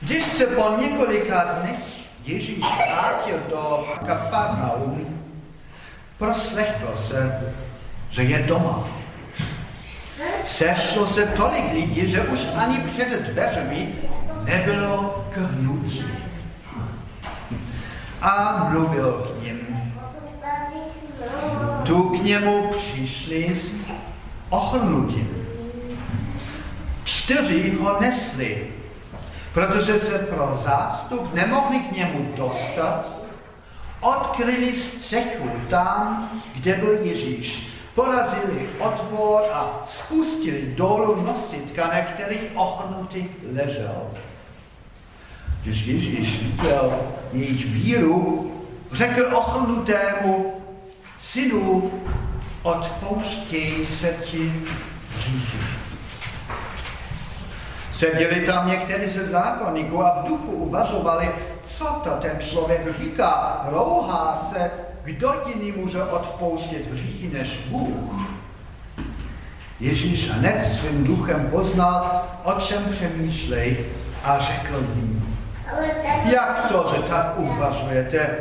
Když se po několika dnech Ježíš vrátil do Kafarnaum, proslechl se, že je doma. Sešlo se tolik lidí, že už ani před dveřmi nebylo k hnutí. A mluvil k ním. Tu k němu přišli s ochrnutím. Čtyři ho nesli, protože se pro zástup nemohli k němu dostat, odkryli střechu tam, kde byl Ježíš. Porazili otvor a spustili dolů nositka, na kterých ochrnutý ležel. Když Ježíš viděl jejich víru, řekl ochrnutému, synu, odpouštěj se ti hříchy. Seděli tam někteří ze zákonníků a v duchu uvažovali, co to ten člověk říká. Rouhá se, kdo jiný může odpouštět hříchy než Bůh. Ježíš hned svým duchem poznal, o čem přemýšlej a řekl jim, jak to, že tak uvažujete?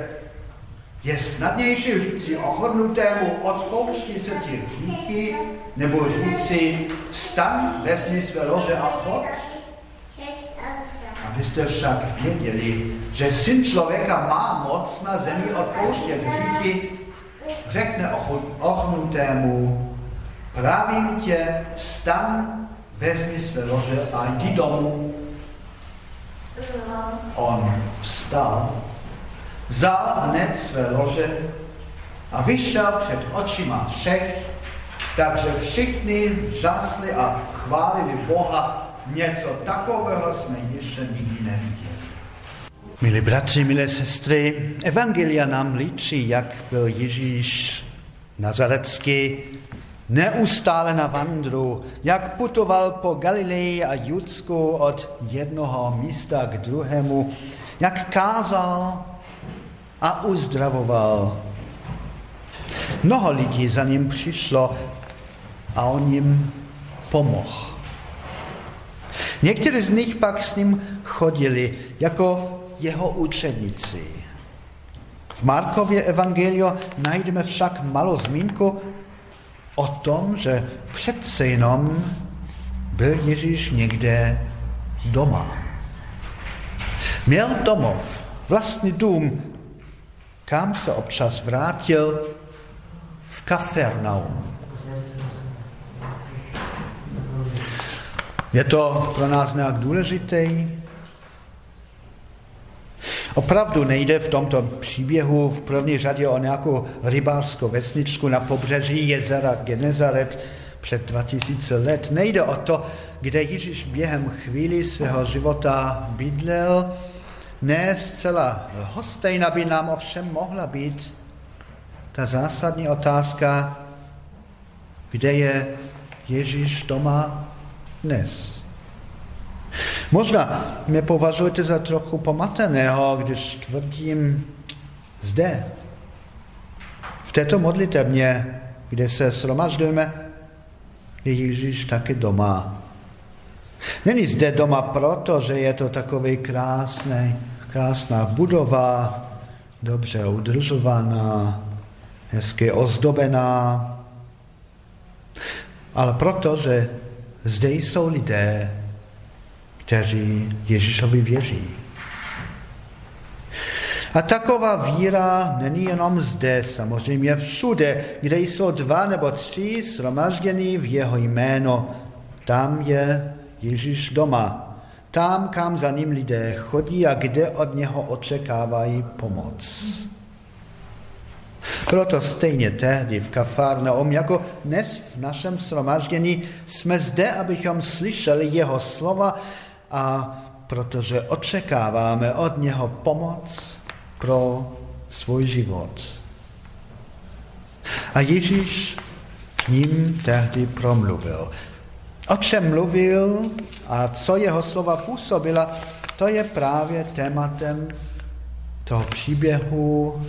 Je snadnější říci ochornutému odpouští se ti hříchy, nebo říci vstan, vezmi své lože a chod? Abyste však věděli, že syn člověka má moc na zemi odpouštět hříchy, řekne ochnutému, pravím tě, vstan, vezmi své lože a jdi domů. On vstal, vzal hned své lože a vyšel před očima všech, takže všichni žasli a chválili Boha Něco takového jsme ještě nikdy neviděli. Milí bratři, milé sestry, Evangelia nám líčí, jak byl Ježíš Nazarecký neustále na vandru, jak putoval po Galileji a Judsku od jednoho místa k druhému, jak kázal a uzdravoval. Mnoho lidí za ním přišlo a on jim pomohl. Někteří z nich pak s ním chodili jako jeho učedníci. V Markově evangeliu najdeme však malou zmínku o tom, že přece jenom byl Ježíš někde doma. Měl domov, vlastní dům, kam se občas vrátil v Kafernaum. Je to pro nás nějak důležité? Opravdu nejde v tomto příběhu v první řadě o nějakou rybářskou vesničku na pobřeží jezera Genezaret před 2000 let. Nejde o to, kde Ježíš během chvíli svého života bydlel. Ne zcela lhostejna by nám ovšem mohla být ta zásadní otázka, kde je Ježíš doma dnes. Možná mě považujete za trochu pomateného, když tvrdím zde, v této modlitebně, kde se shromažďujeme, je Ježíš taky doma. Není zde doma proto, že je to takový krásný, krásná budova, dobře udržovaná, hezky ozdobená, ale proto, že zde jsou lidé, kteří Ježíšovi věří. A taková víra není jenom zde, samozřejmě všude, kde jsou dva nebo tři shromaždění v jeho jméno. Tam je Ježíš doma. Tam, kam za ním lidé chodí a kde od něho očekávají pomoc. Proto stejně tehdy v Kafarnaum, jako dnes v našem shromaždění, jsme zde, abychom slyšeli jeho slova a protože očekáváme od něho pomoc pro svůj život. A Ježíš k ním tehdy promluvil. O čem mluvil a co jeho slova působila, to je právě tématem toho příběhu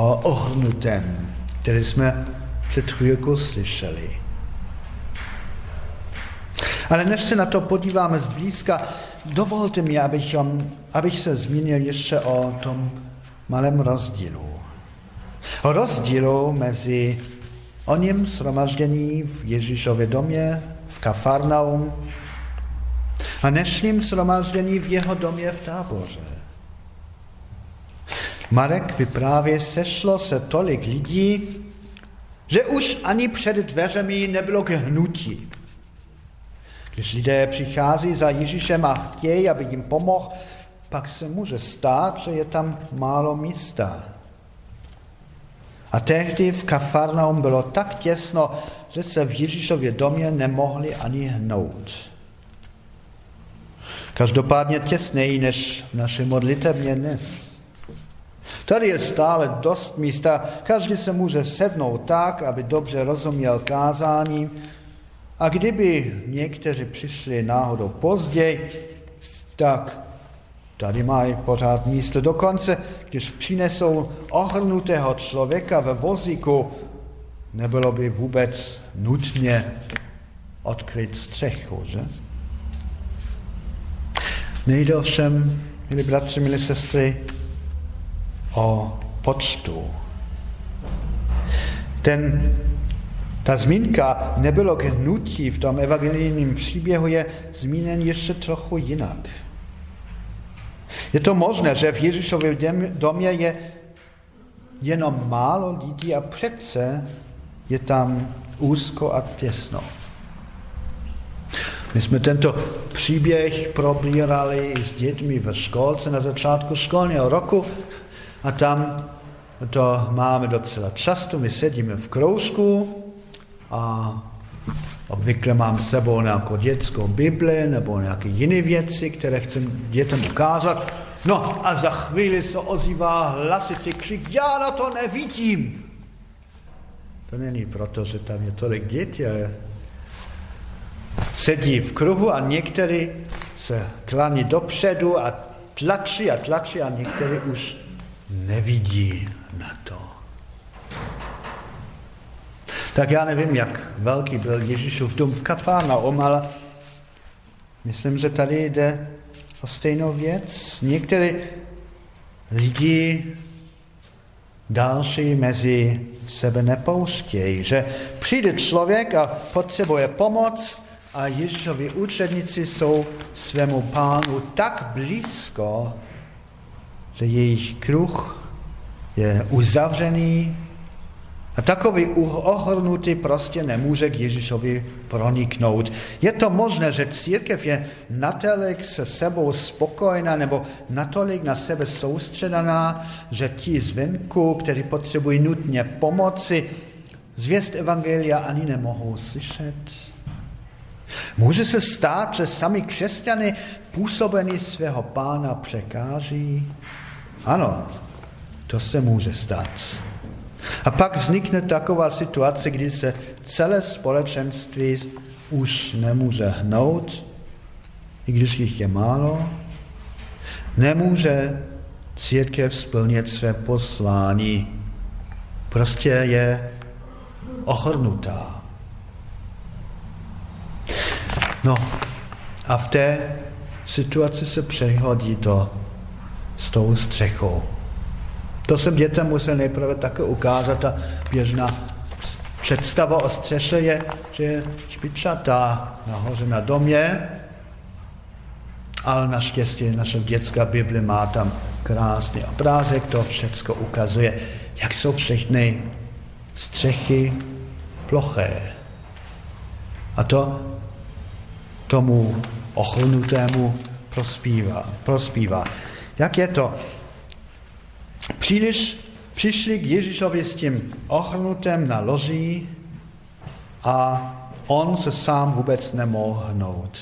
ohrnutém, který jsme před chvílkou slyšeli. Ale než se na to podíváme zblízka, dovolte mi, abych, abych se zmínil ještě o tom malém rozdílu. O rozdílu mezi o něm shromaždění v Ježíšově domě, v Kafarnaum a dnešním shromaždění v jeho domě v táboře. Marek vyprávět, sešlo se tolik lidí, že už ani před dveřemi nebylo k hnutí. Když lidé přichází za Ježíšem a chtějí, aby jim pomohl, pak se může stát, že je tam málo místa. A tehdy v Kafarnaum bylo tak těsno, že se v Ježíšově domě nemohli ani hnout. Každopádně těsněji než v naší modlitevně dnes. Tady je stále dost místa, každý se může sednout tak, aby dobře rozuměl kázání. A kdyby někteří přišli náhodou později, tak tady mají pořád místo. Dokonce, když přinesou ohrnutého člověka ve vozíku, nebylo by vůbec nutně odkryt střechu, že? Nejde ovšem, milí bratři, milí sestry, o počtu. Ten, ta zmínka nebylo k hnutí v tom evangelijním příběhu je zmíněn ještě trochu jinak. Je to možné, že v Ježíšově domě je jenom málo lidí a přece je tam úzko a těsno. My jsme tento příběh probírali s dětmi ve školce na začátku školního roku a tam to máme docela často. My sedíme v kroužku a obvykle mám s sebou nějakou dětskou Bibli nebo nějaké jiné věci, které chcem dětem ukázat. No a za chvíli se ozývá hlasitý křik, já na to nevidím. To není proto, že tam je tolik dětí, ale sedí v kruhu a někteří se klaní dopředu a tlačí a tlačí a někteří už nevidí na to. Tak já nevím, jak velký byl Ježíšův dům v Kafarnaum, ale myslím, že tady jde o stejnou věc. Některé lidi další mezi sebe nepouštějí, že přijde člověk a potřebuje pomoc a Ježíšovi učedníci jsou svému pánu tak blízko, že jejich kruh je uzavřený a takový ohrnutý prostě nemůže k Ježíšovi proniknout. Je to možné, že církev je natolik se sebou spokojená nebo natolik na sebe soustředaná, že ti zvenku, kteří potřebují nutně pomoci, zvěst Evangelia ani nemohou slyšet. Může se stát, že sami křesťany působení svého pána překáží? Ano, to se může stát. A pak vznikne taková situace, kdy se celé společenství už nemůže hnout, i když jich je málo, nemůže církev splnit své poslání. Prostě je ochrnutá. No a v té situaci se přehodí to s tou střechou. To jsem dětem musel nejprve také ukázat. Ta běžná představa o střeše je, že je špičatá nahoře na domě, ale naštěstí naše dětská Bible má tam krásný obrázek, to všechno ukazuje, jak jsou všechny střechy ploché. A to tomu ochrnutému prospívá. prospívá. Jak je to? Příliš přišli k Ježíšovi s tím ochrnutem na loží a on se sám vůbec nemohl hnout.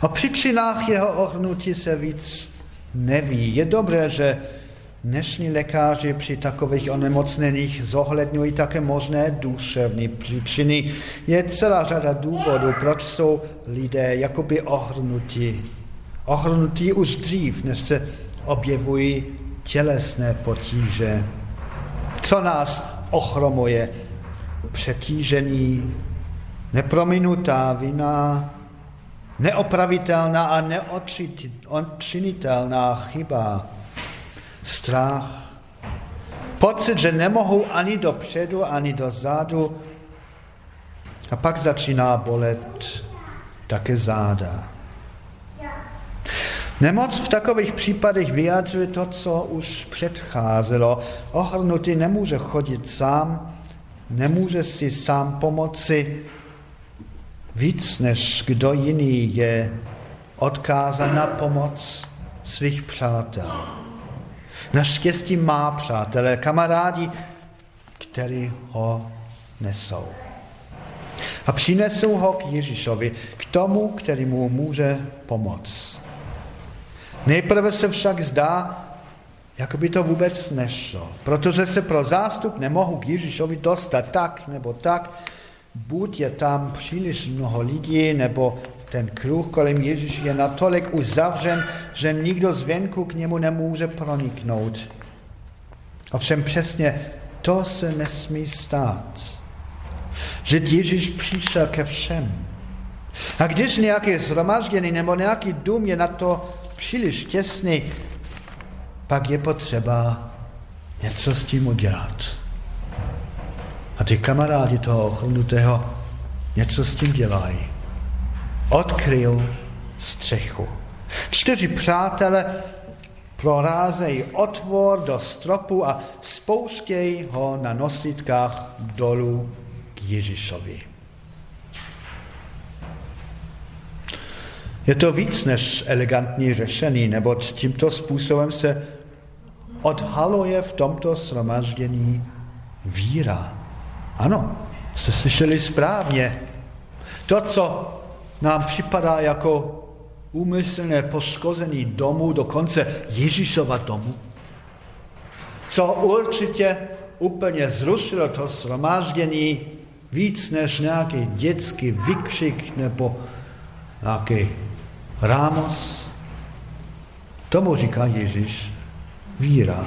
O příčinách jeho ochrnutí se víc neví. Je dobré, že dnešní lékaři při takových onemocněních zohledňují také možné duševní příčiny. Je celá řada důvodů, proč jsou lidé jakoby ohrnutí. Ohrnutí už dřív, než se objevují tělesné potíže. Co nás ochromuje? Přetížení, neprominutá vina, neopravitelná a neodčinitelná chyba, strach, pocit, že nemohou ani dopředu, ani dozadu a pak začíná bolet také záda. Nemoc v takových případech vyjadřuje to, co už předcházelo. Ochrnutý nemůže chodit sám, nemůže si sám pomoci, víc než kdo jiný je odkázan na pomoc svých přátel. Naštěstí má přátelé, kamarádi, který ho nesou. A přinesou ho k Ježíšovi, k tomu, který mu může pomoct. Nejprve se však zdá, jako by to vůbec nešlo, protože se pro zástup nemohu k Ježíšovi dostat tak nebo tak, buď je tam příliš mnoho lidí, nebo ten kruh kolem Ježíše je natolik uzavřen, že nikdo zvenku k němu nemůže proniknout. Ovšem přesně to se nesmí stát. Že Ježíš přišel ke všem. A když nějaký zhromažděný nebo nějaký dům je na to příliš těsný, pak je potřeba něco s tím udělat. A ty kamarádi toho ochrnutého něco s tím dělají. Odkryjou střechu. Čtyři přátelé prorázejí otvor do stropu a spouštějí ho na nositkách dolů k Ježíšovi. Je to víc než elegantní řešení, neboť tímto způsobem se odhaluje v tomto shromaždění víra. Ano, jste slyšeli správně. To, co nám připadá jako úmyslné poškození domu, dokonce Ježíšova domu, co určitě úplně zrušilo to shromáždění víc než nějaký dětský vykřik nebo nějaký rámos. Tomu říká Ježíš víra.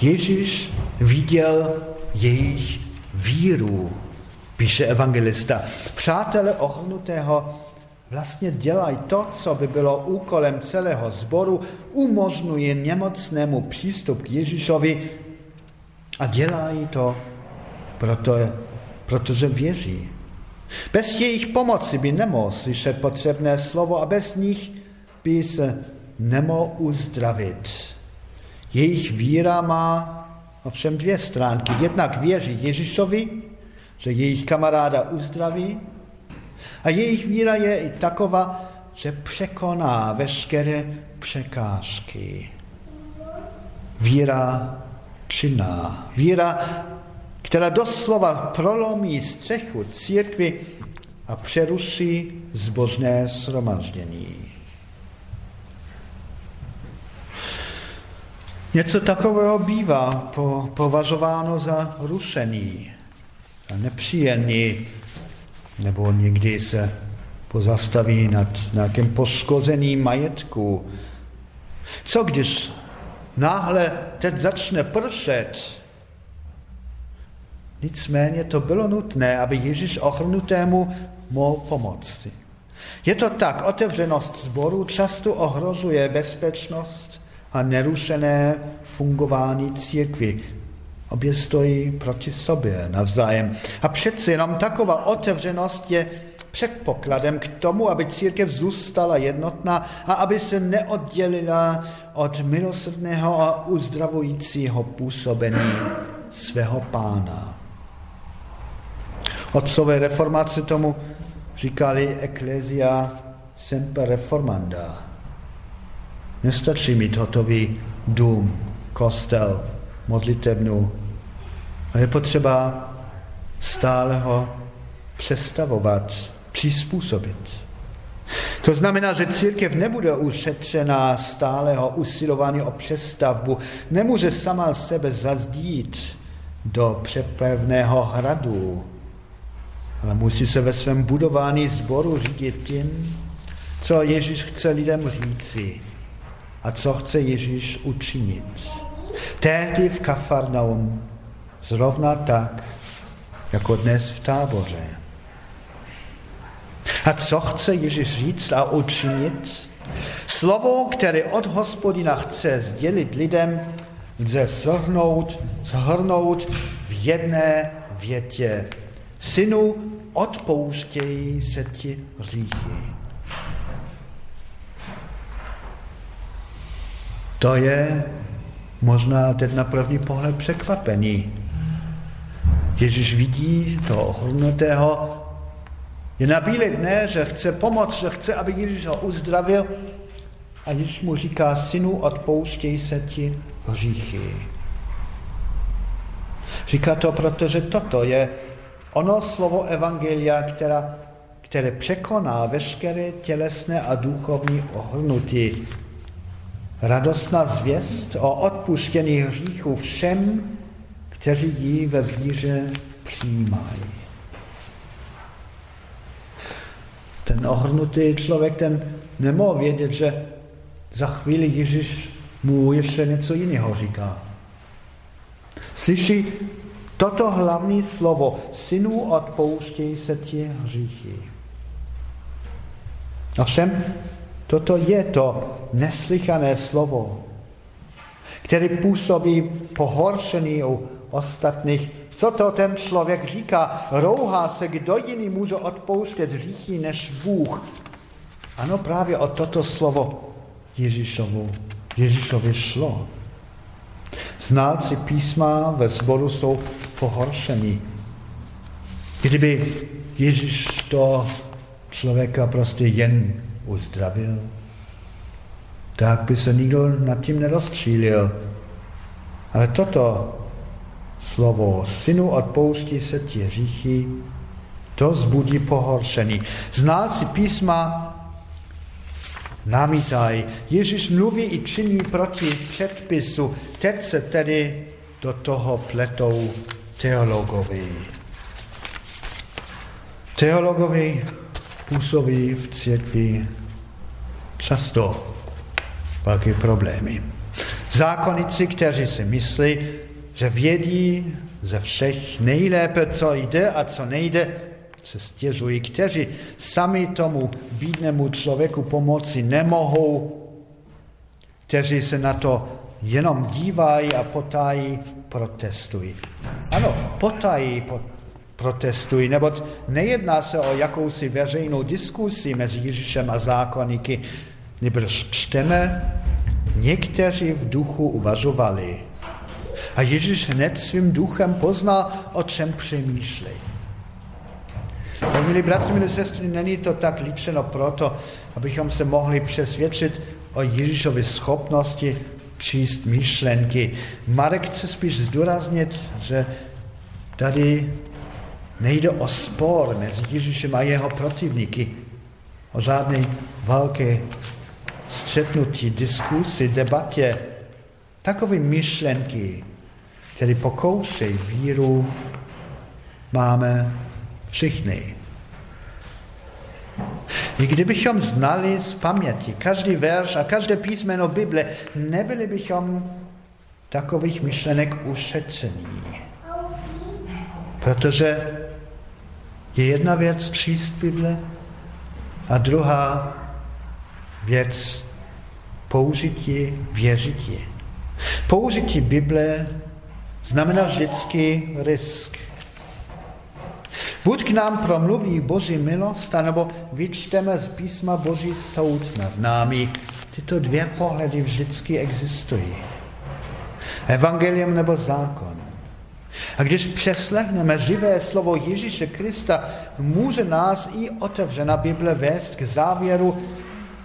Ježíš viděl jejich víru, píše evangelista. Přátelé ochrnutého vlastně dělají to, co by bylo úkolem celého sboru, umožňuje nemocnému přístup k Ježíšovi a dělají to, proto, protože věří. Bez jejich pomoci by nemohl slyšet potřebné slovo a bez nich by se nemohl uzdravit. Jejich víra má ovšem dvě stránky. Jednak věří Ježíšovi, že jejich kamaráda uzdraví, a jejich víra je i taková, že překoná veškeré překážky. Víra činná. Víra, která doslova prolomí střechu církvy a přeruší zbožné shromaždění. Něco takového bývá po, považováno za rušení a nepříjemný, nebo někdy se pozastaví nad nějakým poškozeným majetku. Co když náhle teď začne pršet? Nicméně to bylo nutné, aby Ježíš ochrnutému mohl pomoct. Je to tak, otevřenost zboru často ohrožuje bezpečnost a nerušené fungování církvy. Obě stojí proti sobě navzájem. A přeci jenom taková otevřenost je předpokladem k tomu, aby církev zůstala jednotná a aby se neoddělila od milosrdného a uzdravujícího působení svého pána. Otcové reformace tomu říkali Ecclesia semper reformanda. Nestačí mít hotový dům, kostel, modlitebnu. A je potřeba stále ho přestavovat, přizpůsobit. To znamená, že církev nebude ušetřená stáleho usilování o přestavbu, nemůže sama sebe zazdít do přepevného hradu, ale musí se ve svém budování zboru řídit tím, co Ježíš chce lidem říci a co chce Ježíš učinit. Tehdy v Kafarnaum zrovna tak, jako dnes v táboře. A co chce Ježíš říct a učinit? Slovo, které od hospodina chce sdělit lidem, lze shrnout, shrnout v jedné větě. Synu, odpouštěj se ti hříchy. To je možná teď na první pohled překvapení. Ježíš vidí toho ohrnutého, je na bílé dne, že chce pomoct, že chce, aby Ježíš ho uzdravil a Ježíš mu říká, synu, odpouštěj se ti hříchy. Říká to, protože toto je ono slovo Evangelia, která, které překoná veškeré tělesné a duchovní ohrnutí. Radostná zvěst o odpuštění hříchů všem, kteří ji ve víře přijímají. Ten ohrnutý člověk, ten nemohl vědět, že za chvíli Ježíš mu ještě něco jiného říká. Slyší toto hlavní slovo, synu odpouštěj se ti hříchy. Ovšem, toto je to neslychané slovo, které působí pohoršení u ostatních. Co to ten člověk říká? Rouhá se, kdo jiný může odpouštět hříchy než Bůh. Ano, právě o toto slovo Ježíšovu, Ježíšovi šlo. Znalci písma ve sboru jsou pohoršení. Kdyby Ježíš to člověka prostě jen uzdravil, tak by se nikdo nad tím nerozčílil. Ale toto slovo synu odpouští se ti hříchy, to zbudí pohoršení. Znalci písma namítají. Ježíš mluví i činí proti předpisu. Teď se tedy do toho pletou teologovi. Teologovi působí v církvi často velké problémy. Zákonici, kteří si myslí, že vědí ze všech nejlépe, co jde a co nejde, se stěžují, kteří sami tomu bídnému člověku pomoci nemohou, kteří se na to jenom dívají a potají protestují. Ano, potají po, protestují, neboť nejedná se o jakousi veřejnou diskusi mezi Ježíšem a zákonníky, nebož čteme, někteří v duchu uvažovali. A Ježíš hned svým duchem poznal, o čem přemýšlejí. No, milí bratři, milí sestry, není to tak líčeno proto, abychom se mohli přesvědčit o Ježíšově schopnosti číst myšlenky. Marek chce spíš zdůraznit, že tady nejde o spor mezi Ježíšem a jeho protivníky, o žádné velké střetnutí, diskusi, debatě. Takové myšlenky, které pokoušejí víru, máme všichni. I kdybychom znali z paměti každý verš a každé písmeno Bible, nebyli bychom takových myšlenek ušetření. Protože je jedna věc číst Bible a druhá věc použití, věřití. Použití Bible znamená vždycky risk. Buď k nám promluví Boží milost, anebo vyčteme z písma Boží soud nad námi. Tyto dvě pohledy vždycky existují. Evangelium nebo zákon. A když přeslechneme živé slovo Ježíše Krista, může nás i otevřená Bible vést k závěru,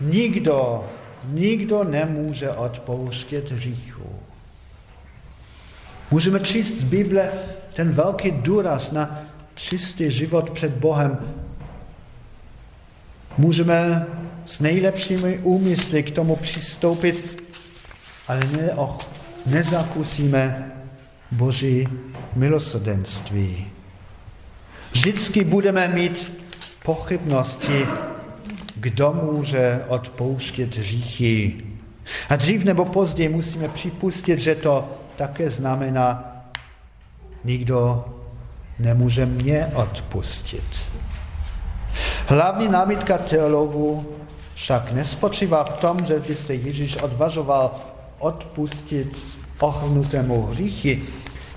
nikdo, nikdo nemůže odpouštět hříchu. Můžeme číst z Bible ten velký důraz na čistý život před Bohem, můžeme s nejlepšími úmysly k tomu přistoupit, ale ne, oh, nezakusíme Boží milosrdenství. Vždycky budeme mít pochybnosti, kdo může odpouštět hříchy. A dřív nebo později musíme připustit, že to také znamená, nikdo nemůže mě odpustit. Hlavní námitka teologů však nespočívá v tom, že by se Ježíš odvažoval odpustit ochrnutému hříchy.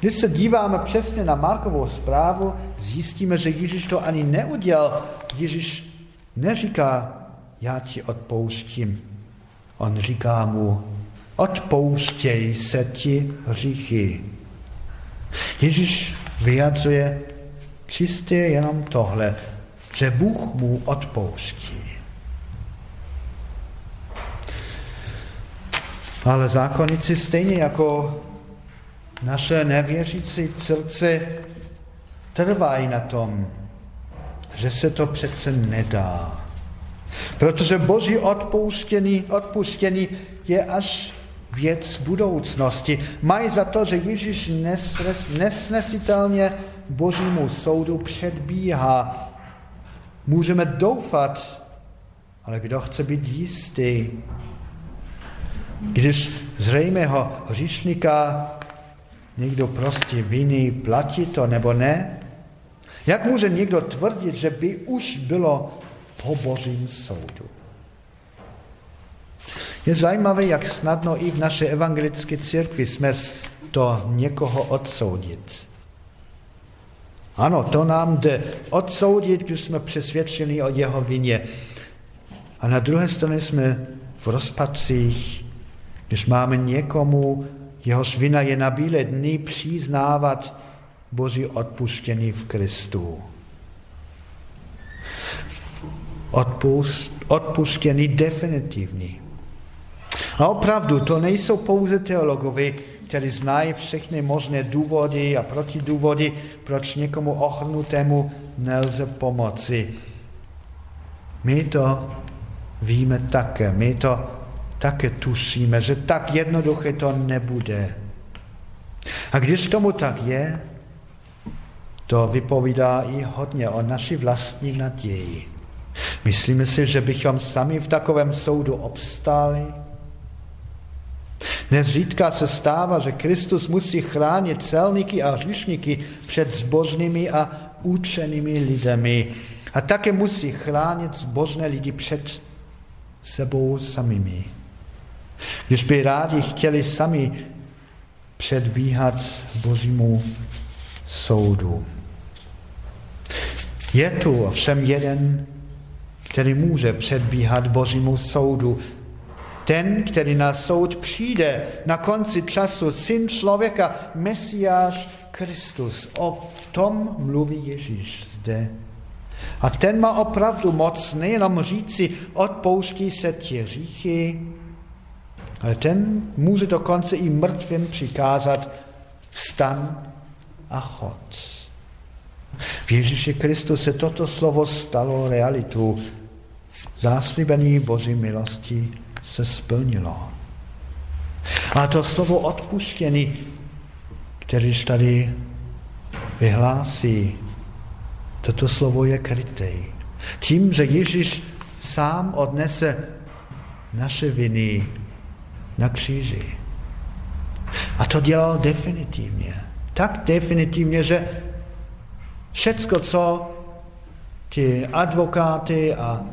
Když se díváme přesně na Markovou zprávu, zjistíme, že Ježíš to ani neudělal. Ježíš neříká, já ti odpouštím. On říká mu, odpouštěj se ti hříchy. Ježíš vyjadřuje čistě jenom tohle, že Bůh mu odpouští. Ale zákonici stejně jako naše nevěřící srdce trvají na tom, že se to přece nedá. Protože boží odpuštění, odpuštění je až věc budoucnosti. Mají za to, že Ježíš nesnesitelně božímu soudu předbíhá. Můžeme doufat, ale kdo chce být jistý, když zřejmého hříšníka někdo prostě viní, platí to nebo ne? Jak může někdo tvrdit, že by už bylo po božím soudu? Je zajímavé, jak snadno i v naší evangelické církvi jsme to někoho odsoudit. Ano, to nám jde odsoudit, když jsme přesvědčeni o jeho vině. A na druhé straně jsme v rozpacích, když máme někomu, jehož vina je na bílé dny, přiznávat Boží odpuštění v Kristu. Odpust, odpuštění definitivní. A opravdu, to nejsou pouze teologové, kteří znají všechny možné důvody a protidůvody, proč někomu ochrnutému nelze pomoci. My to víme také, my to také tušíme, že tak jednoduché to nebude. A když tomu tak je, to vypovídá i hodně o naší vlastní naději. Myslíme si, že bychom sami v takovém soudu obstáli? Nezřídka se stává, že Kristus musí chránit celníky a hříšníky před zbožnými a učenými lidmi. A také musí chránit zbožné lidi před sebou samými. Když by rádi chtěli sami předbíhat Božímu soudu. Je tu ovšem jeden, který může předbíhat Božímu soudu. Ten, který na soud přijde na konci času, syn člověka, Mesiáš Kristus. O tom mluví Ježíš zde. A ten má opravdu moc nejenom říci, odpouští se ti říchy, ale ten může dokonce i mrtvým přikázat vstan a chod. V Ježíši Kristu se toto slovo stalo realitou. Záslibení Boží milosti se splnilo. A to slovo odpuštění, kteréž tady vyhlásí, toto slovo je kryté. Tím, že Ježíš sám odnese naše viny na kříži. A to dělal definitivně. Tak definitivně, že všecko, co ti advokáty a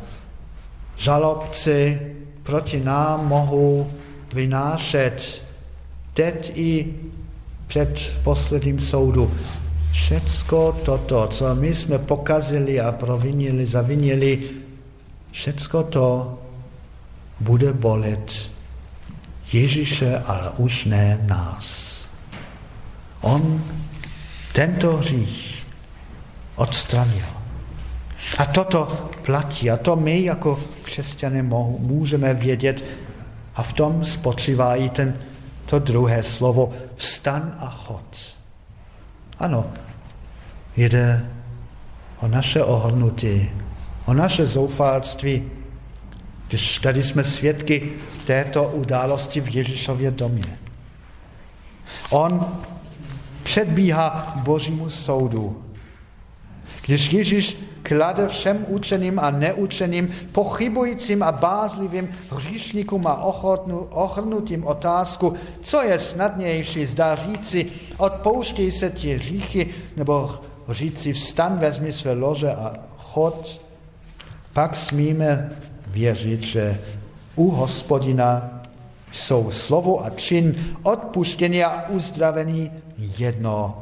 žalobci proti nám mohou vynášet teď i před posledním soudu. Všecko toto, co my jsme pokazili a provinili, zavinili, všecko to bude bolet Ježíše, ale už ne nás. On tento hřích odstranil. A toto platí. A to my jako křesťané můžeme vědět. A v tom spočívá i ten, to druhé slovo vstan a chod. Ano, jde o naše ohrnutí, o naše zoufalství, když tady jsme svědky této události v Ježíšově domě. On předbíhá Božímu soudu. Když Ježíš klade všem učeným a neučeným, pochybujícím a bázlivým hříšníkům a ochrnutým otázku, co je snadnější, zdá říci, odpouštěj se ti hříchy, nebo říci vstan, vezmi své lože a chod, pak smíme věřit, že u hospodina jsou slovo a čin odpuštění a uzdravení jedno.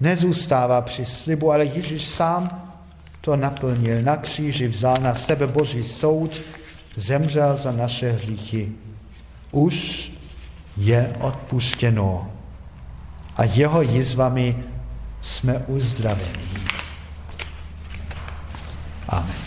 Nezůstává při slibu, ale Ježíš sám to naplnil. Na kříži vzal na sebe Boží soud, zemřel za naše hříchy. Už je odpuštěno a jeho jizvami jsme uzdraveni. Amen.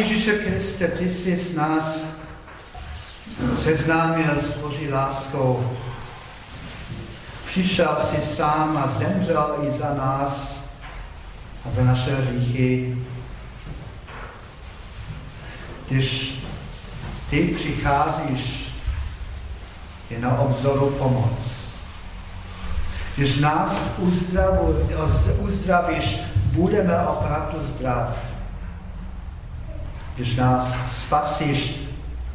Ježíše Kriste, ty jsi s nás seznámil s Boží láskou. Přišel jsi sám a zemřel i za nás a za naše hříchy. Když ty přicházíš, je na obzoru pomoc. Když nás uzdravíš, budeme opravdu zdrav. Když nás spasíš,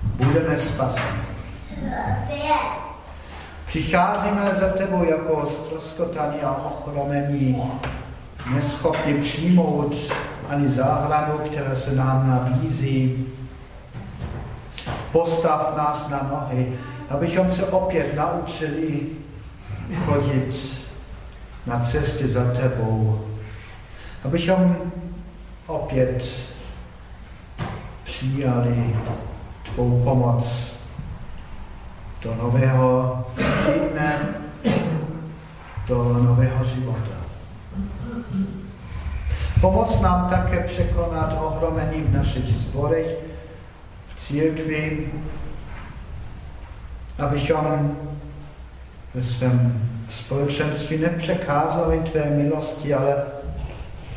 budeme spaseni. Přicházíme za tebou jako stroskotaní a ochromení, neschopni přijmout ani záhradu, která se nám nabízí. Postav nás na nohy, abychom se opět naučili chodit na cestě za tebou, abychom opět přijali tvou pomoc do nového týdne, do nového života. Pomoc nám také překonat ohromení v našich zborech, v církvi, abychom ve svém společenství nepřekázali tvé milosti, ale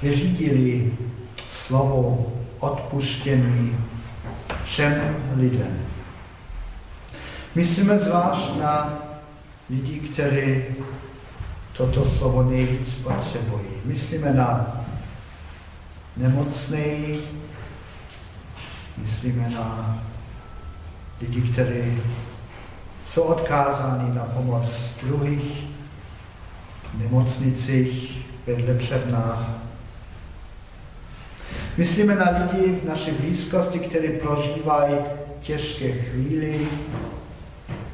vyřídili slovo odpuštění všem lidem. Myslíme zvlášť na lidi, kteří toto slovo nejvíc potřebují. Myslíme na nemocné, myslíme na lidi, kteří jsou odkázáni na pomoc druhých v nemocnicích, vedle přednách. Myslíme na lidi v naší blízkosti, kteří prožívají těžké chvíli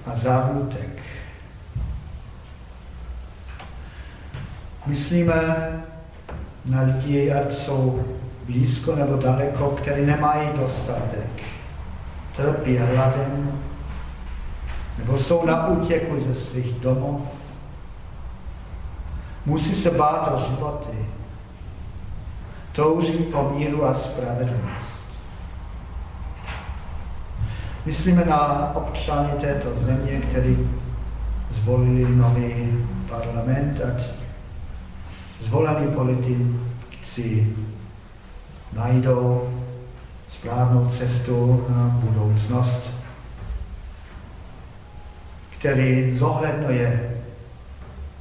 a zárutek. Myslíme na lidi, ať jsou blízko nebo daleko, kteří nemají dostatek, trpí hladem, nebo jsou na útěku ze svých domov, musí se bát o životy, touží po míru a spravedlnost. Myslíme na občany této země, kteří zvolili nový parlament, ať zvolení politici najdou správnou cestu na budoucnost, který zohledňuje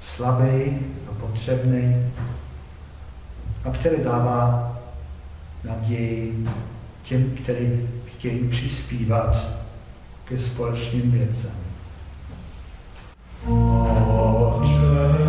slabý a potřebný a který dává naději těm, kteří chtějí přispívat ke společným věcem. Oče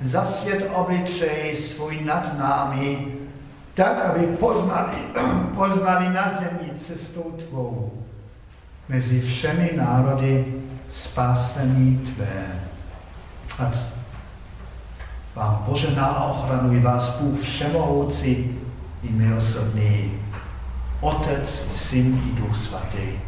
zasvět obličej svůj nad námi, tak, aby poznali, poznali na zemi cestou tvou mezi všemi národy spásení tvé. A vám požená a ochranuj vás Bůh všemohoucí i milosrdný, Otec, Syn i Duch Svatý.